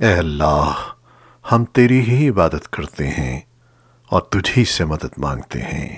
اے اللہ ہم تیری ہی عبادت کرتے ہیں اور تجھی سے مدد مانگتے ہیں۔